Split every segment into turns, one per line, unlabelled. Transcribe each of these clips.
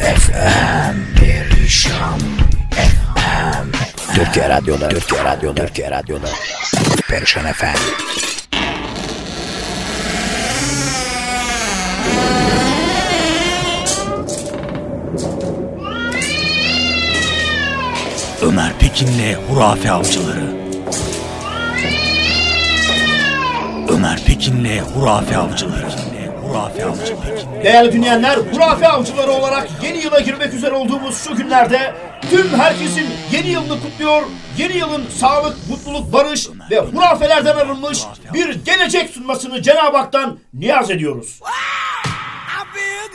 FM Perişan FM Türkiye Radyo'da Türkiye Radyo'da Türkiye Radyo'da Perişan FM
Ömer Pekin'le hurafe avcıları. Ömer Pekin'le hurafe avcıları. Hurafe avcıları.
Değerli dinleyenler, hurafe avcıları olarak yeni yıla girmek üzere olduğumuz şu günlerde tüm herkesin yeni yılını kutluyor, yeni yılın sağlık, mutluluk, barış ve hurafelerden arınmış bir gelecek sunmasını Cenab-ı Hak'tan niyaz ediyoruz.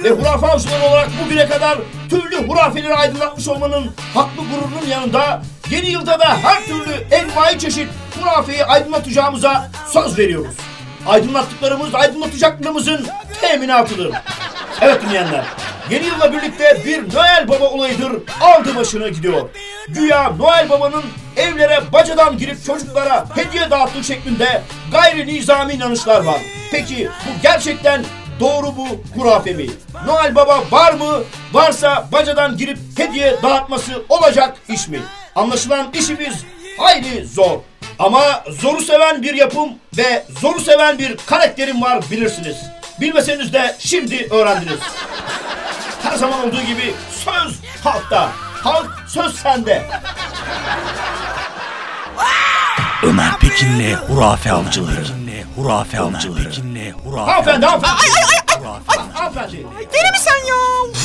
Ve hurafe avcıları olarak bugüne kadar türlü hurafeleri aydınlatmış olmanın haklı gururunun yanında yeni yılda da her türlü envai çeşit hurafeyi aydınlatacağımıza söz veriyoruz. Aydınlattıklarımız aydınlatacaklarımızın teminatıdır. Evet dinleyenler, yeni yılla birlikte bir Noel Baba olayıdır aldı başını gidiyor. Güya Noel Baba'nın evlere bacadan girip çocuklara hediye dağıttığı şeklinde gayri nizami inanışlar var. Peki bu gerçekten doğru mu, hurafe mi? Noel Baba var mı? Varsa bacadan girip hediye dağıtması olacak iş mi? Anlaşılan işimiz hayli zor. Ama zoru seven bir yapım ve zoru seven bir karakterim var bilirsiniz. Bilmeseniz de şimdi öğrendiniz. Her zaman olduğu gibi söz halkta. Halk söz sende.
Ömer Pekin'le hurafe avcıları. Hurafe avcıları. Pekin'le hurafe
Hanımefendi, hanımefendi.
Ay ay ay ay.
Ha- Hanımefendi.
Deli mi sen ya?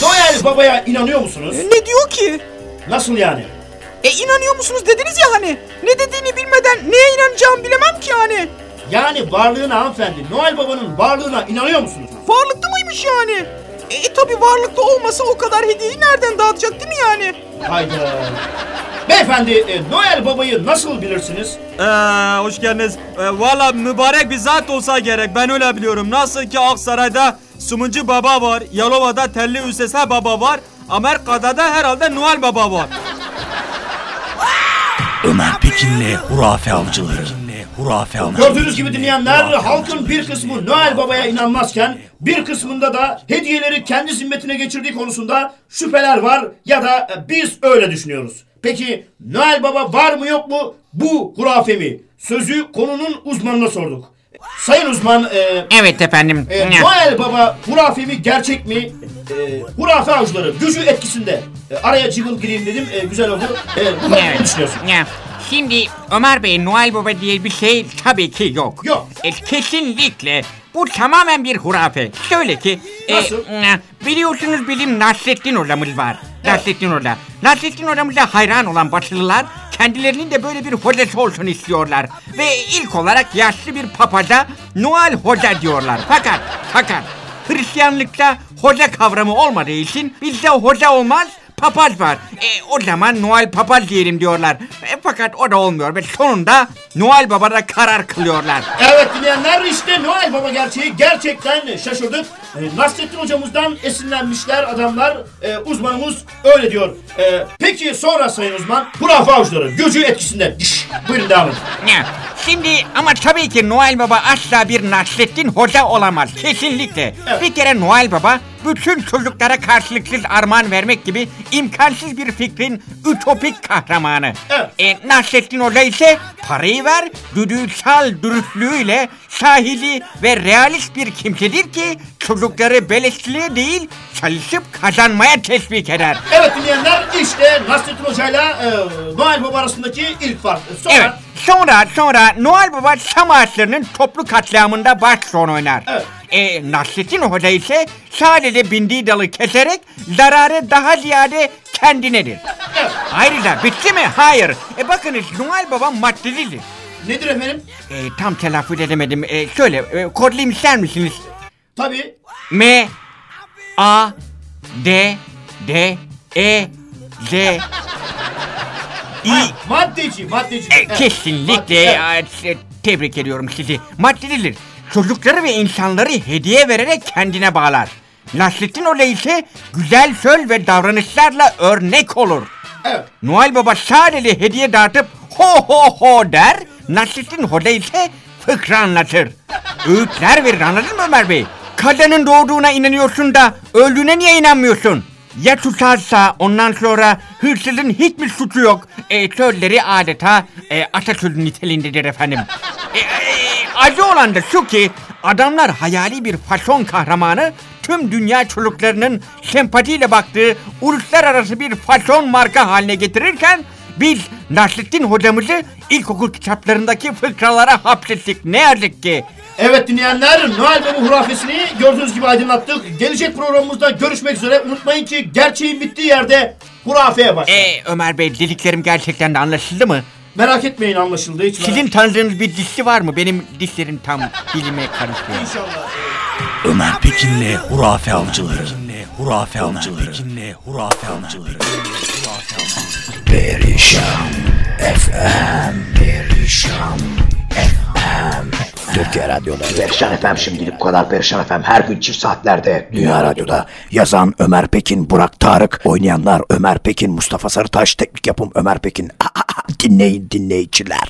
Noel Baba'ya inanıyor musunuz?
Ne diyor ki?
Nasıl yani?
E inanıyor musunuz dediniz ya hani. Ne dediğini bilmeden neye inanacağımı bilemem ki yani.
Yani varlığına hanımefendi, Noel Baba'nın varlığına inanıyor musunuz?
Varlıklı mıymış yani? E tabi varlıklı olmasa o kadar hediyeyi nereden dağıtacak değil mi yani?
Hayda. Beyefendi, e, Noel Baba'yı nasıl bilirsiniz?
Ee, hoş geldiniz. Ee, Valla mübarek bir zat olsa gerek. Ben öyle biliyorum. Nasıl ki Aksaray'da Sumuncu Baba var. Yalova'da Telli Üsese Baba var. Amerika'da da herhalde Noel Baba var.
Ömer Pekin'le hurafe avcıları. Hurafe avcıları.
Gördüğünüz gibi dinleyenler halkın bir kısmı Noel Baba'ya inanmazken bir kısmında da hediyeleri kendi zimmetine geçirdiği konusunda şüpheler var ya da biz öyle düşünüyoruz. Peki Noel Baba var mı yok mu? Bu hurafe mi? Sözü konunun uzmanına sorduk. Sayın uzman, e,
Evet efendim.
e, Noel Baba hurafe mi gerçek mi? E, hurafe avcıları gücü etkisinde. E, araya jiggle gireyim dedim, e, güzel oldu. E, ne düşünüyorsun?
Ya, Şimdi Ömer Bey Noel Baba diye bir şey tabii ki yok.
Yok.
E, kesinlikle. Bu tamamen bir hurafe. Şöyle ki... e,
Nasıl?
e, biliyorsunuz bizim Nasrettin hocamız var. Nasrettin Hoca. Nasrettin hocamıza hayran olan Batılılar kendilerinin de böyle bir hocası olsun istiyorlar. Ve ilk olarak yaşlı bir papaza Noel Hoca diyorlar. Fakat, fakat Hristiyanlıkta hoca kavramı olmadığı için bizde hoca olmaz, papaz var. E, o zaman Noel papaz diyelim diyorlar. E, fakat o da olmuyor ve sonunda Noel Baba'da karar kılıyorlar.
Evet dinleyenler işte Noel Baba gerçeği gerçekten şaşırdık. E, Nasrettin hocamızdan esinlenmişler adamlar. E, uzmanımız öyle diyor. E, peki sonra sayın uzman hurafe avcıları gücü etkisinde. Diş. Buyurun devam edin.
Şimdi ama tabii ki Noel Baba asla bir Nasrettin Hoca olamaz. Kesinlikle.
Evet.
Bir kere Noel Baba bütün çocuklara karşılıksız armağan vermek gibi imkansız bir fikrin ütopik kahramanı.
Evet.
E, Nasrettin Hoca ise parayı ver, düdüğsal dürüstlüğüyle sahili ve realist bir kimsedir ki çocukları beleşçiliğe değil çalışıp kazanmaya teşvik eder.
Evet dinleyenler işte Nasrettin Hoca'yla e, Noel Baba arasındaki ilk fark. Sonra
Evet. Sonra sonra Noel Baba Şam ağaçlarının toplu katliamında başrol oynar.
Evet.
E, Nasrettin Hoca ise sadece bindiği dalı keserek zararı daha ziyade kendinedir.
Evet.
Ayrıca bitti mi? Hayır. E bakınız Noel Baba maddelidir.
Nedir efendim?
E, tam telaffuz edemedim. E, şöyle e, kodlayayım ister misiniz?
Tabii.
M A D D E Z
Ha,
İ
maddeci, maddeci.
E, kesinlikle
Madde- evet.
tebrik ediyorum sizi. Maddelidir. Çocukları ve insanları hediye vererek kendine bağlar. Nasrettin Hoca ise güzel söz ve davranışlarla örnek olur.
Evet.
Noel Baba sadece hediye dağıtıp ho ho ho der. Nasrettin Hoca ise fıkra anlatır. Öğütler verir anladın mı Ömer Bey? Kadının doğduğuna inanıyorsun da öldüğüne niye inanmıyorsun? Ya tutarsa ondan sonra hırsızın hiçbir suçu yok. E, sözleri adeta e, atasözü niteliğindedir efendim. E, e, acı olan da şu ki adamlar hayali bir fason kahramanı tüm dünya çocuklarının sempatiyle baktığı uluslararası bir fason marka haline getirirken biz Nasrettin hocamızı ilkokul kitaplarındaki fıkralara hapsettik ne yazık ki.
Evet dinleyenler Noel Baba hurafesini gördüğünüz gibi aydınlattık. Gelecek programımızda görüşmek üzere. Unutmayın ki gerçeğin bittiği yerde hurafeye başlar.
E Ömer Bey dediklerim gerçekten de anlaşıldı mı?
Merak etmeyin anlaşıldı hiç merak
Sizin tanıdığınız bir dişçi var mı? Benim dişlerim tam dilime karışıyor.
İnşallah.
Ömer Pekin'le hurafe avcıları. Hurafe avcıları. Pekin'le hurafe avcıları.
Perişan FM Perişan FM Türkiye Radyo'da Perişan FM şimdilik bu kadar. Perişan FM her gün çift saatlerde Dünya Radyo'da yazan Ömer Pekin Burak Tarık oynayanlar Ömer Pekin Mustafa Sarıtaş teknik yapım Ömer Pekin. Dinleyin dinleyiciler